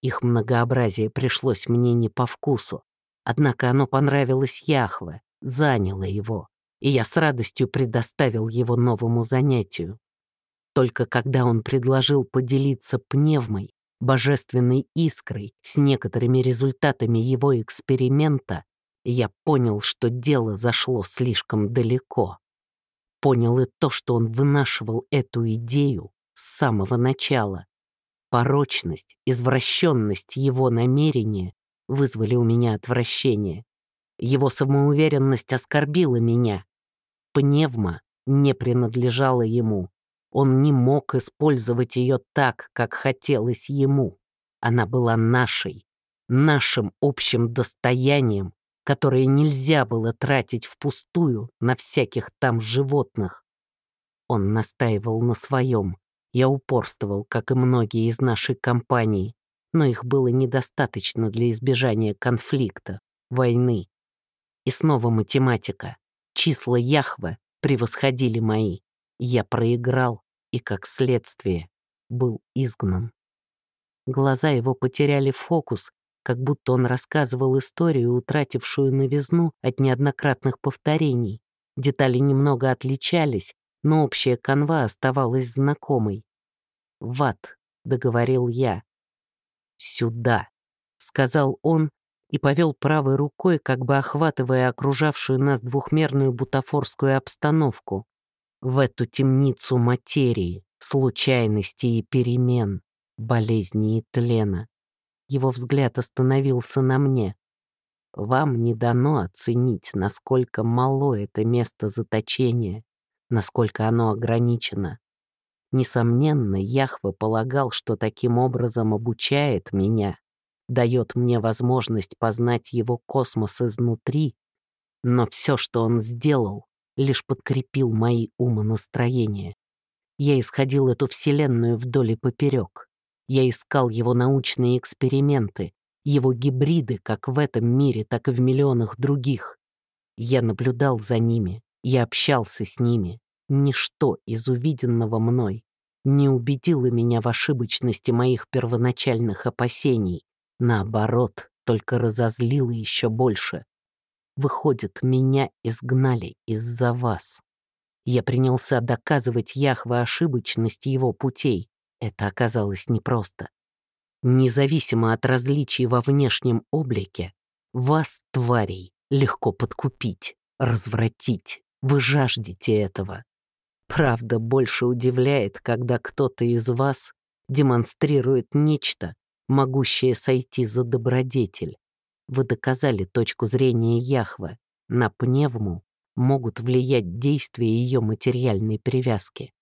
Их многообразие пришлось мне не по вкусу, однако оно понравилось Яхве, заняло его, и я с радостью предоставил его новому занятию. Только когда он предложил поделиться пневмой, божественной искрой с некоторыми результатами его эксперимента, я понял, что дело зашло слишком далеко. Понял и то, что он вынашивал эту идею с самого начала. Порочность, извращенность его намерения вызвали у меня отвращение. Его самоуверенность оскорбила меня. Пневма не принадлежала ему. Он не мог использовать ее так, как хотелось ему. Она была нашей, нашим общим достоянием, которое нельзя было тратить впустую на всяких там животных. Он настаивал на своем. Я упорствовал, как и многие из нашей компании, но их было недостаточно для избежания конфликта, войны. И снова математика. Числа Яхве превосходили мои. Я проиграл и, как следствие, был изгнан. Глаза его потеряли фокус, как будто он рассказывал историю, утратившую новизну от неоднократных повторений. Детали немного отличались, но общая канва оставалась знакомой. «Ват», — договорил я. «Сюда», — сказал он и повел правой рукой, как бы охватывая окружавшую нас двухмерную бутафорскую обстановку, в эту темницу материи, случайностей и перемен, болезни и тлена. Его взгляд остановился на мне. Вам не дано оценить, насколько мало это место заточения, насколько оно ограничено. Несомненно, Яхве полагал, что таким образом обучает меня, дает мне возможность познать его космос изнутри, но все, что он сделал, лишь подкрепил мои умонастроения. Я исходил эту вселенную вдоль и поперек. Я искал его научные эксперименты, его гибриды как в этом мире, так и в миллионах других. Я наблюдал за ними, я общался с ними. Ничто из увиденного мной не убедило меня в ошибочности моих первоначальных опасений. Наоборот, только разозлило еще больше. Выходит, меня изгнали из-за вас. Я принялся доказывать Яхве ошибочность его путей. Это оказалось непросто. Независимо от различий во внешнем облике, вас, тварей, легко подкупить, развратить. Вы жаждете этого. Правда, больше удивляет, когда кто-то из вас демонстрирует нечто, могущее сойти за добродетель. Вы доказали точку зрения Яхвы. На пневму могут влиять действия ее материальной привязки.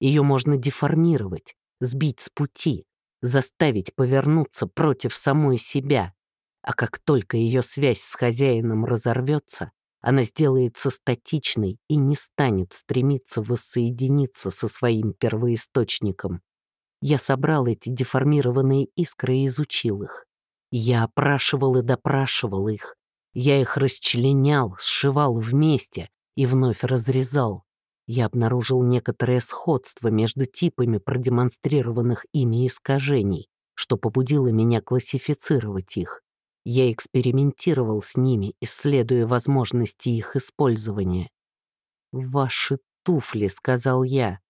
Ее можно деформировать, сбить с пути, заставить повернуться против самой себя. А как только ее связь с хозяином разорвется, она сделается статичной и не станет стремиться воссоединиться со своим первоисточником. Я собрал эти деформированные искры и изучил их. Я опрашивал и допрашивал их. Я их расчленял, сшивал вместе и вновь разрезал. Я обнаружил некоторое сходство между типами продемонстрированных ими искажений, что побудило меня классифицировать их. Я экспериментировал с ними, исследуя возможности их использования. «Ваши туфли», — сказал я.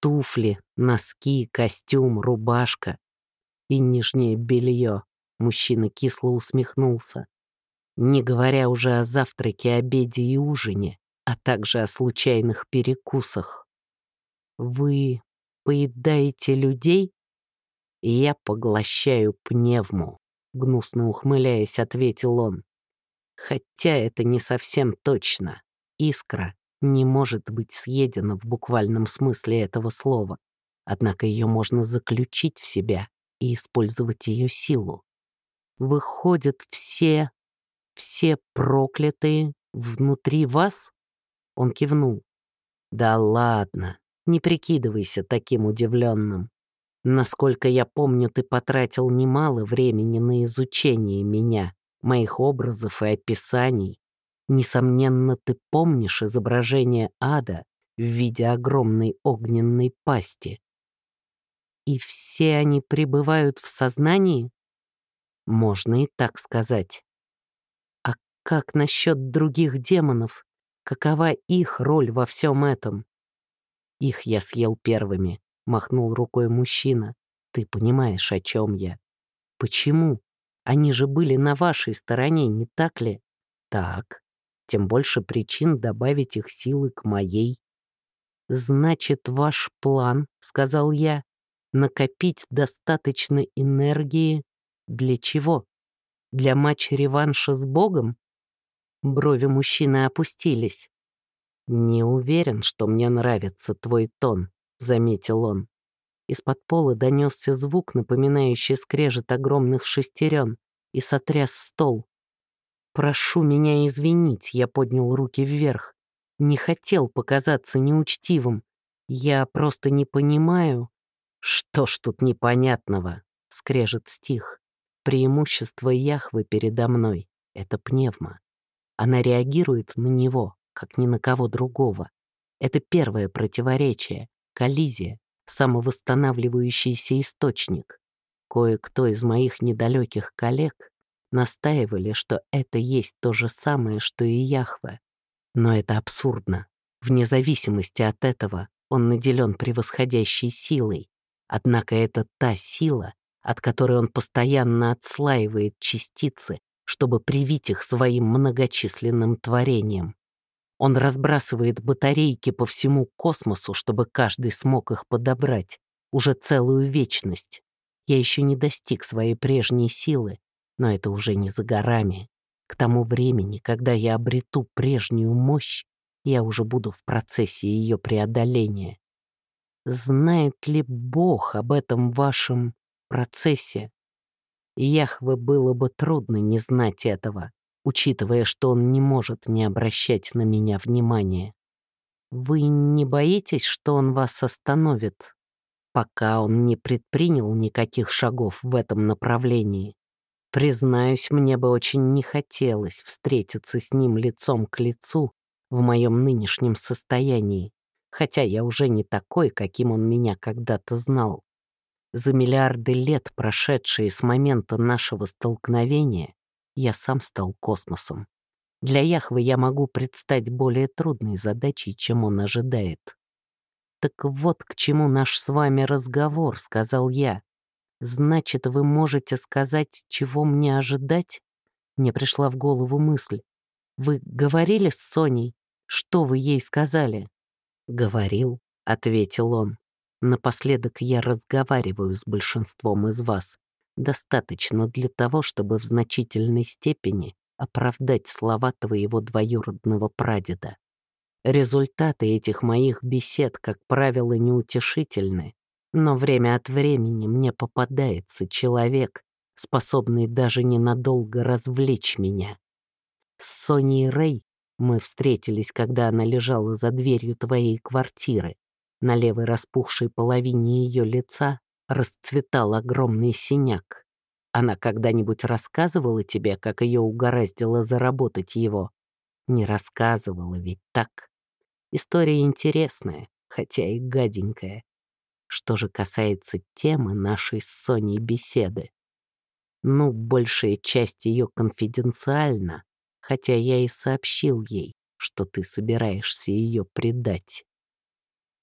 «Туфли, носки, костюм, рубашка и нижнее белье», — мужчина кисло усмехнулся. «Не говоря уже о завтраке, обеде и ужине, а также о случайных перекусах. Вы поедаете людей?» «Я поглощаю пневму», гнусно ухмыляясь, ответил он. Хотя это не совсем точно. Искра не может быть съедена в буквальном смысле этого слова, однако ее можно заключить в себя и использовать ее силу. Выходят все, все проклятые внутри вас? Он кивнул. Да ладно, не прикидывайся таким удивленным. Насколько я помню, ты потратил немало времени на изучение меня, моих образов и описаний. Несомненно, ты помнишь изображение ада в виде огромной огненной пасти. И все они пребывают в сознании? Можно и так сказать. А как насчет других демонов? Какова их роль во всем этом? Их я съел первыми махнул рукой мужчина. Ты понимаешь, о чем я? Почему? Они же были на вашей стороне, не так ли? Так. Тем больше причин добавить их силы к моей. Значит, ваш план, сказал я, накопить достаточно энергии для чего? Для матча-реванша с Богом? Брови мужчины опустились. «Не уверен, что мне нравится твой тон», — заметил он. Из-под пола донесся звук, напоминающий скрежет огромных шестерен, и сотряс стол. «Прошу меня извинить», — я поднял руки вверх. «Не хотел показаться неучтивым. Я просто не понимаю». «Что ж тут непонятного?» — скрежет стих. «Преимущество Яхвы передо мной — это пневма. Она реагирует на него, как ни на кого другого. Это первое противоречие коллизия, самовосстанавливающийся источник. Кое-кто из моих недалеких коллег настаивали, что это есть то же самое, что и Яхве. Но это абсурдно. Вне зависимости от этого он наделен превосходящей силой. Однако это та сила, от которой он постоянно отслаивает частицы, чтобы привить их своим многочисленным творениям. Он разбрасывает батарейки по всему космосу, чтобы каждый смог их подобрать. Уже целую вечность. Я еще не достиг своей прежней силы, но это уже не за горами. К тому времени, когда я обрету прежнюю мощь, я уже буду в процессе ее преодоления. Знает ли Бог об этом вашем процессе? Яхве было бы трудно не знать этого учитывая, что он не может не обращать на меня внимания. Вы не боитесь, что он вас остановит, пока он не предпринял никаких шагов в этом направлении? Признаюсь, мне бы очень не хотелось встретиться с ним лицом к лицу в моем нынешнем состоянии, хотя я уже не такой, каким он меня когда-то знал. За миллиарды лет, прошедшие с момента нашего столкновения, я сам стал космосом. Для Яхвы я могу предстать более трудной задачей, чем он ожидает. «Так вот к чему наш с вами разговор», — сказал я. «Значит, вы можете сказать, чего мне ожидать?» Мне пришла в голову мысль. «Вы говорили с Соней? Что вы ей сказали?» «Говорил», — ответил он. «Напоследок я разговариваю с большинством из вас. Достаточно для того, чтобы в значительной степени оправдать слова твоего двоюродного прадеда. Результаты этих моих бесед, как правило, неутешительны, но время от времени мне попадается человек, способный даже ненадолго развлечь меня. С Соней Рэй мы встретились, когда она лежала за дверью твоей квартиры. На левой распухшей половине ее лица расцветал огромный синяк. Она когда-нибудь рассказывала тебе, как ее угораздило заработать его? Не рассказывала ведь так. История интересная, хотя и гаденькая. Что же касается темы нашей с Соней беседы. Ну, большая часть ее конфиденциальна, хотя я и сообщил ей, что ты собираешься ее предать.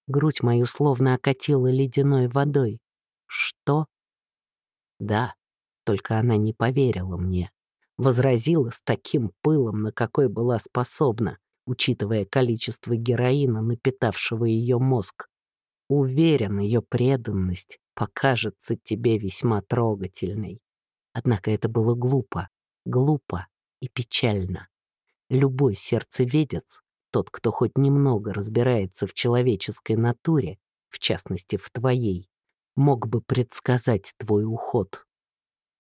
Грудь мою словно окатила ледяной водой. Что? Да, только она не поверила мне. Возразила с таким пылом, на какой была способна, учитывая количество героина, напитавшего ее мозг. Уверен, ее преданность покажется тебе весьма трогательной. Однако это было глупо, глупо и печально. Любой сердцеведец, тот, кто хоть немного разбирается в человеческой натуре, в частности в твоей, мог бы предсказать твой уход.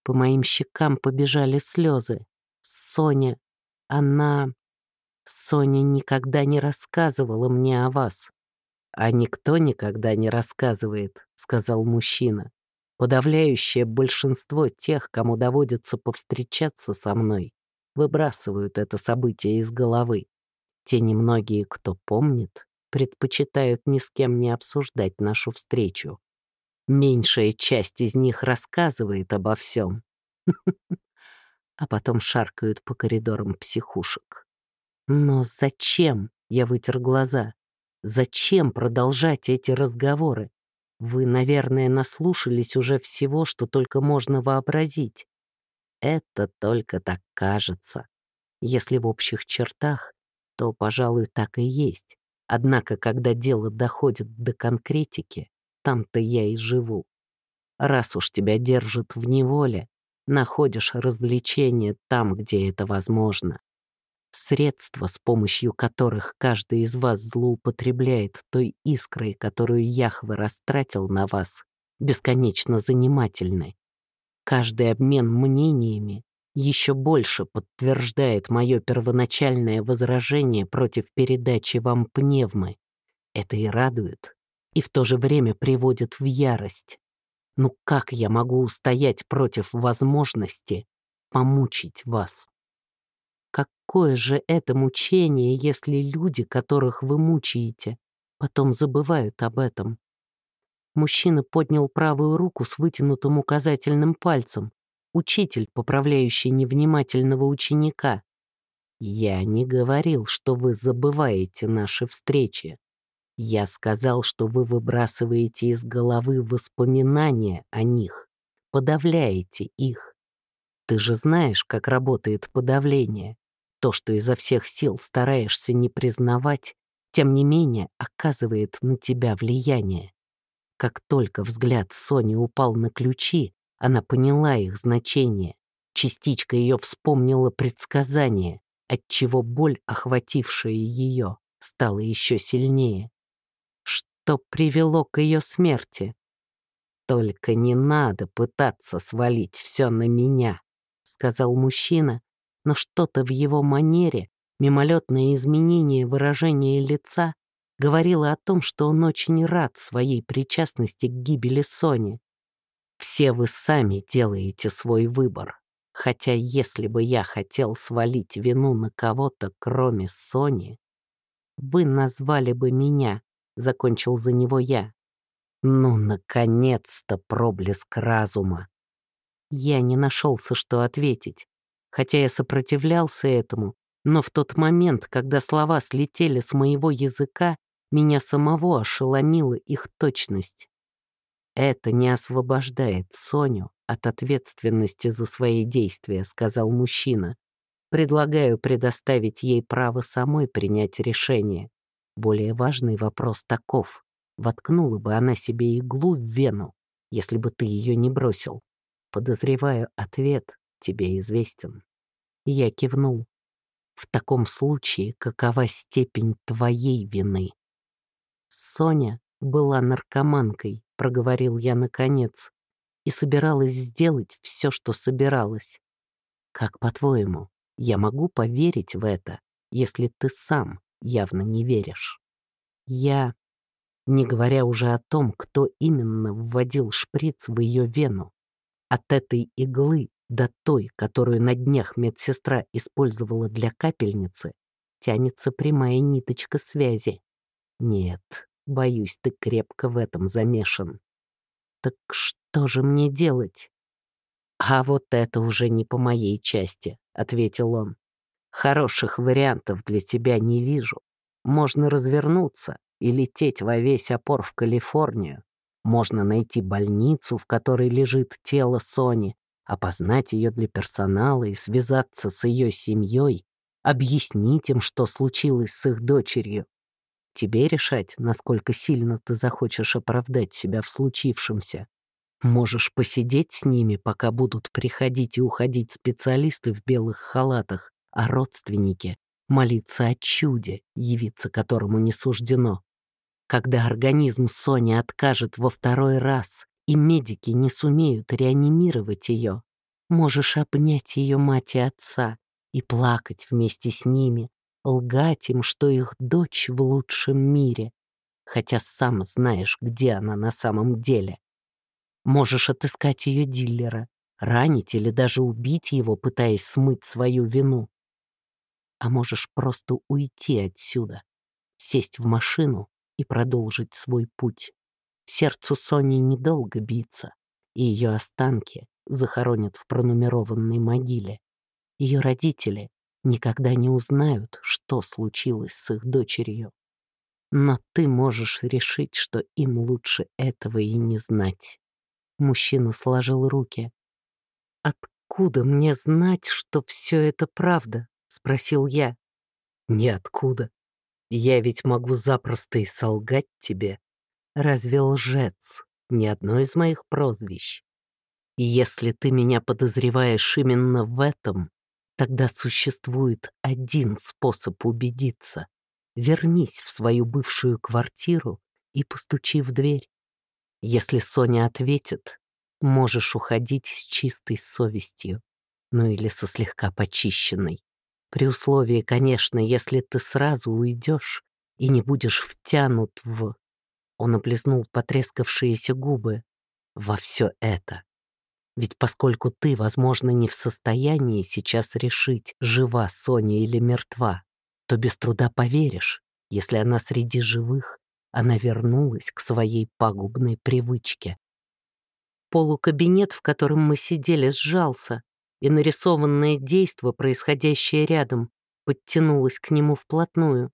По моим щекам побежали слезы. Соня, она... Соня никогда не рассказывала мне о вас. А никто никогда не рассказывает, сказал мужчина. Подавляющее большинство тех, кому доводится повстречаться со мной, выбрасывают это событие из головы. Те немногие, кто помнит, предпочитают ни с кем не обсуждать нашу встречу. Меньшая часть из них рассказывает обо всем, (laughs) а потом шаркают по коридорам психушек. Но зачем, я вытер глаза, зачем продолжать эти разговоры? Вы, наверное, наслушались уже всего, что только можно вообразить. Это только так кажется. Если в общих чертах, то, пожалуй, так и есть. Однако, когда дело доходит до конкретики, там-то я и живу. Раз уж тебя держат в неволе, находишь развлечение там, где это возможно. Средства, с помощью которых каждый из вас злоупотребляет той искрой, которую Яхве растратил на вас, бесконечно занимательны. Каждый обмен мнениями еще больше подтверждает мое первоначальное возражение против передачи вам пневмы. Это и радует, и в то же время приводит в ярость. Ну как я могу устоять против возможности помучить вас? Какое же это мучение, если люди, которых вы мучаете, потом забывают об этом? Мужчина поднял правую руку с вытянутым указательным пальцем. Учитель, поправляющий невнимательного ученика. «Я не говорил, что вы забываете наши встречи. Я сказал, что вы выбрасываете из головы воспоминания о них, подавляете их. Ты же знаешь, как работает подавление. То, что изо всех сил стараешься не признавать, тем не менее оказывает на тебя влияние. Как только взгляд Сони упал на ключи, она поняла их значение. Частичка ее вспомнила предсказание, отчего боль, охватившая ее, стала еще сильнее что привело к ее смерти. «Только не надо пытаться свалить все на меня», — сказал мужчина, но что-то в его манере, мимолетное изменение выражения лица, говорило о том, что он очень рад своей причастности к гибели Сони. «Все вы сами делаете свой выбор, хотя если бы я хотел свалить вину на кого-то, кроме Сони, вы назвали бы меня — закончил за него я. Ну, наконец-то проблеск разума. Я не нашелся, что ответить. Хотя я сопротивлялся этому, Но в тот момент, когда слова слетели с моего языка, меня самого ошеломила их точность. «Это не освобождает Соню от ответственности за свои действия», — сказал мужчина. «Предлагаю предоставить ей право самой принять решение. Более важный вопрос таков. Воткнула бы она себе иглу в вену, если бы ты ее не бросил. Подозреваю, ответ тебе известен». Я кивнул. «В таком случае какова степень твоей вины?» Соня была наркоманкой, — проговорил я наконец, и собиралась сделать все, что собиралась. Как по-твоему, я могу поверить в это, если ты сам явно не веришь? Я, не говоря уже о том, кто именно вводил шприц в ее вену, от этой иглы до той, которую на днях медсестра использовала для капельницы, тянется прямая ниточка связи. Нет, Боюсь, ты крепко в этом замешан. Так что же мне делать? А вот это уже не по моей части, ответил он. Хороших вариантов для тебя не вижу. Можно развернуться и лететь во весь опор в Калифорнию. Можно найти больницу, в которой лежит тело Сони, опознать ее для персонала и связаться с ее семьей, объяснить им, что случилось с их дочерью. Тебе решать, насколько сильно ты захочешь оправдать себя в случившемся. Можешь посидеть с ними, пока будут приходить и уходить специалисты в белых халатах, а родственники — молиться о чуде, явиться которому не суждено. Когда организм Сони откажет во второй раз, и медики не сумеют реанимировать ее, можешь обнять ее мать и отца и плакать вместе с ними, лгать им, что их дочь в лучшем мире, хотя сам знаешь, где она на самом деле. Можешь отыскать ее дилера, ранить или даже убить его, пытаясь смыть свою вину. А можешь просто уйти отсюда, сесть в машину и продолжить свой путь. Сердцу Сони недолго биться, и ее останки захоронят в пронумерованной могиле. Ее родители никогда не узнают, что случилось с их дочерью. Но ты можешь решить, что им лучше этого и не знать. Мужчина сложил руки. «Откуда мне знать, что все это правда?» — спросил я. «Ниоткуда. Я ведь могу запросто и солгать тебе. Разве лжец не одно из моих прозвищ? Если ты меня подозреваешь именно в этом, Тогда существует один способ убедиться. Вернись в свою бывшую квартиру и постучи в дверь. Если Соня ответит, можешь уходить с чистой совестью, ну или со слегка почищенной. При условии, конечно, если ты сразу уйдешь и не будешь втянут в... Он облизнул потрескавшиеся губы. Во все это. Ведь поскольку ты, возможно, не в состоянии сейчас решить, жива Соня или мертва, то без труда поверишь, если она среди живых, она вернулась к своей пагубной привычке. Полукабинет, в котором мы сидели, сжался, и нарисованное действо, происходящее рядом, подтянулось к нему вплотную.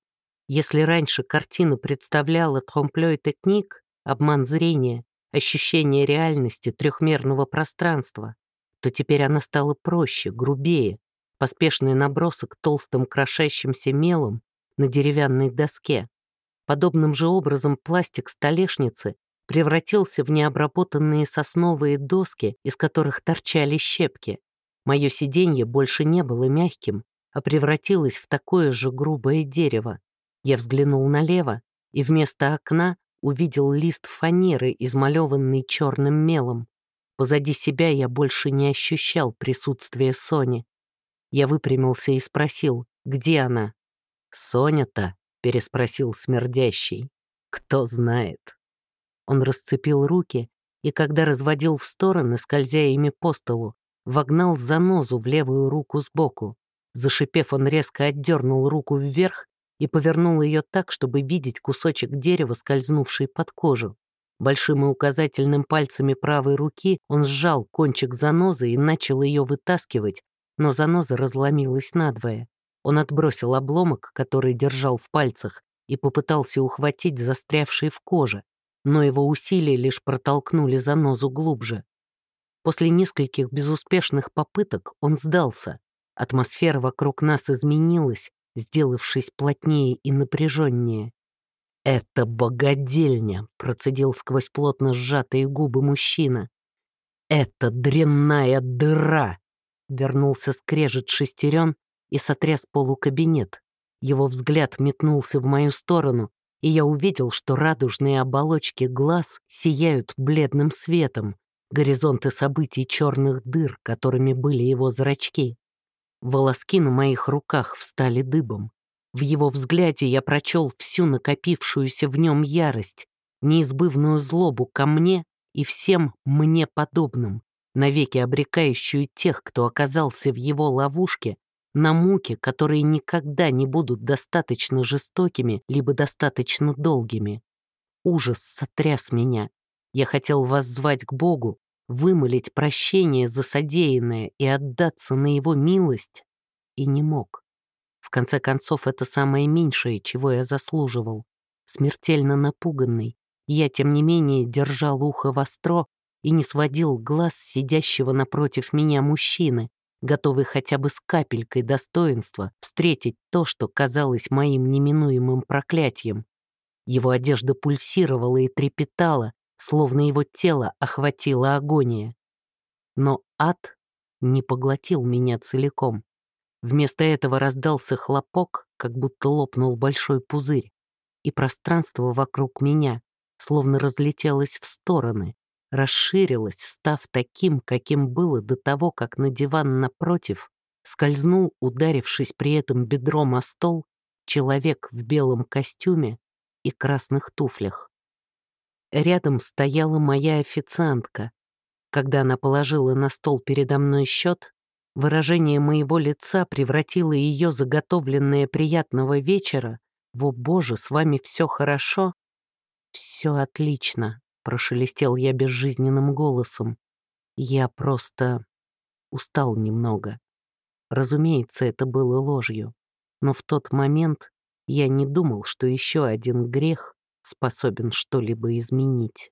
Если раньше картина представляла тромплёй-техник, обман зрения, ощущение реальности трехмерного пространства, то теперь она стала проще, грубее, поспешный набросок толстым крошащимся мелом на деревянной доске. Подобным же образом пластик столешницы превратился в необработанные сосновые доски, из которых торчали щепки. Мое сиденье больше не было мягким, а превратилось в такое же грубое дерево. Я взглянул налево, и вместо окна увидел лист фанеры, измалеванный черным мелом. Позади себя я больше не ощущал присутствия Сони. Я выпрямился и спросил, где она? «Соня-то?» — переспросил смердящий. «Кто знает?» Он расцепил руки и, когда разводил в стороны, скользя ими по столу, вогнал занозу в левую руку сбоку. Зашипев, он резко отдернул руку вверх и повернул ее так, чтобы видеть кусочек дерева, скользнувший под кожу. Большим и указательным пальцами правой руки он сжал кончик занозы и начал ее вытаскивать, но заноза разломилась надвое. Он отбросил обломок, который держал в пальцах, и попытался ухватить застрявший в коже, но его усилия лишь протолкнули занозу глубже. После нескольких безуспешных попыток он сдался. Атмосфера вокруг нас изменилась, сделавшись плотнее и напряженнее. «Это богадельня», — процедил сквозь плотно сжатые губы мужчина. «Это дрянная дыра!» — вернулся скрежет шестерен и сотряс полукабинет. Его взгляд метнулся в мою сторону, и я увидел, что радужные оболочки глаз сияют бледным светом, горизонты событий черных дыр, которыми были его зрачки. Волоски на моих руках встали дыбом. В его взгляде я прочел всю накопившуюся в нем ярость, неизбывную злобу ко мне и всем мне подобным, навеки обрекающую тех, кто оказался в его ловушке, на муки, которые никогда не будут достаточно жестокими либо достаточно долгими. Ужас сотряс меня. Я хотел воззвать к Богу, вымолить прощение за содеянное и отдаться на его милость, и не мог. В конце концов, это самое меньшее, чего я заслуживал. Смертельно напуганный, я, тем не менее, держал ухо востро и не сводил глаз сидящего напротив меня мужчины, готовый хотя бы с капелькой достоинства встретить то, что казалось моим неминуемым проклятием. Его одежда пульсировала и трепетала, словно его тело охватила агония. Но ад не поглотил меня целиком. Вместо этого раздался хлопок, как будто лопнул большой пузырь, и пространство вокруг меня словно разлетелось в стороны, расширилось, став таким, каким было до того, как на диван напротив скользнул, ударившись при этом бедром о стол, человек в белом костюме и красных туфлях. Рядом стояла моя официантка. Когда она положила на стол передо мной счет, выражение моего лица превратило ее заготовленное приятного вечера в «О боже, с вами все хорошо?» «Все отлично», — прошелестел я безжизненным голосом. «Я просто устал немного». Разумеется, это было ложью, но в тот момент я не думал, что еще один грех способен что-либо изменить.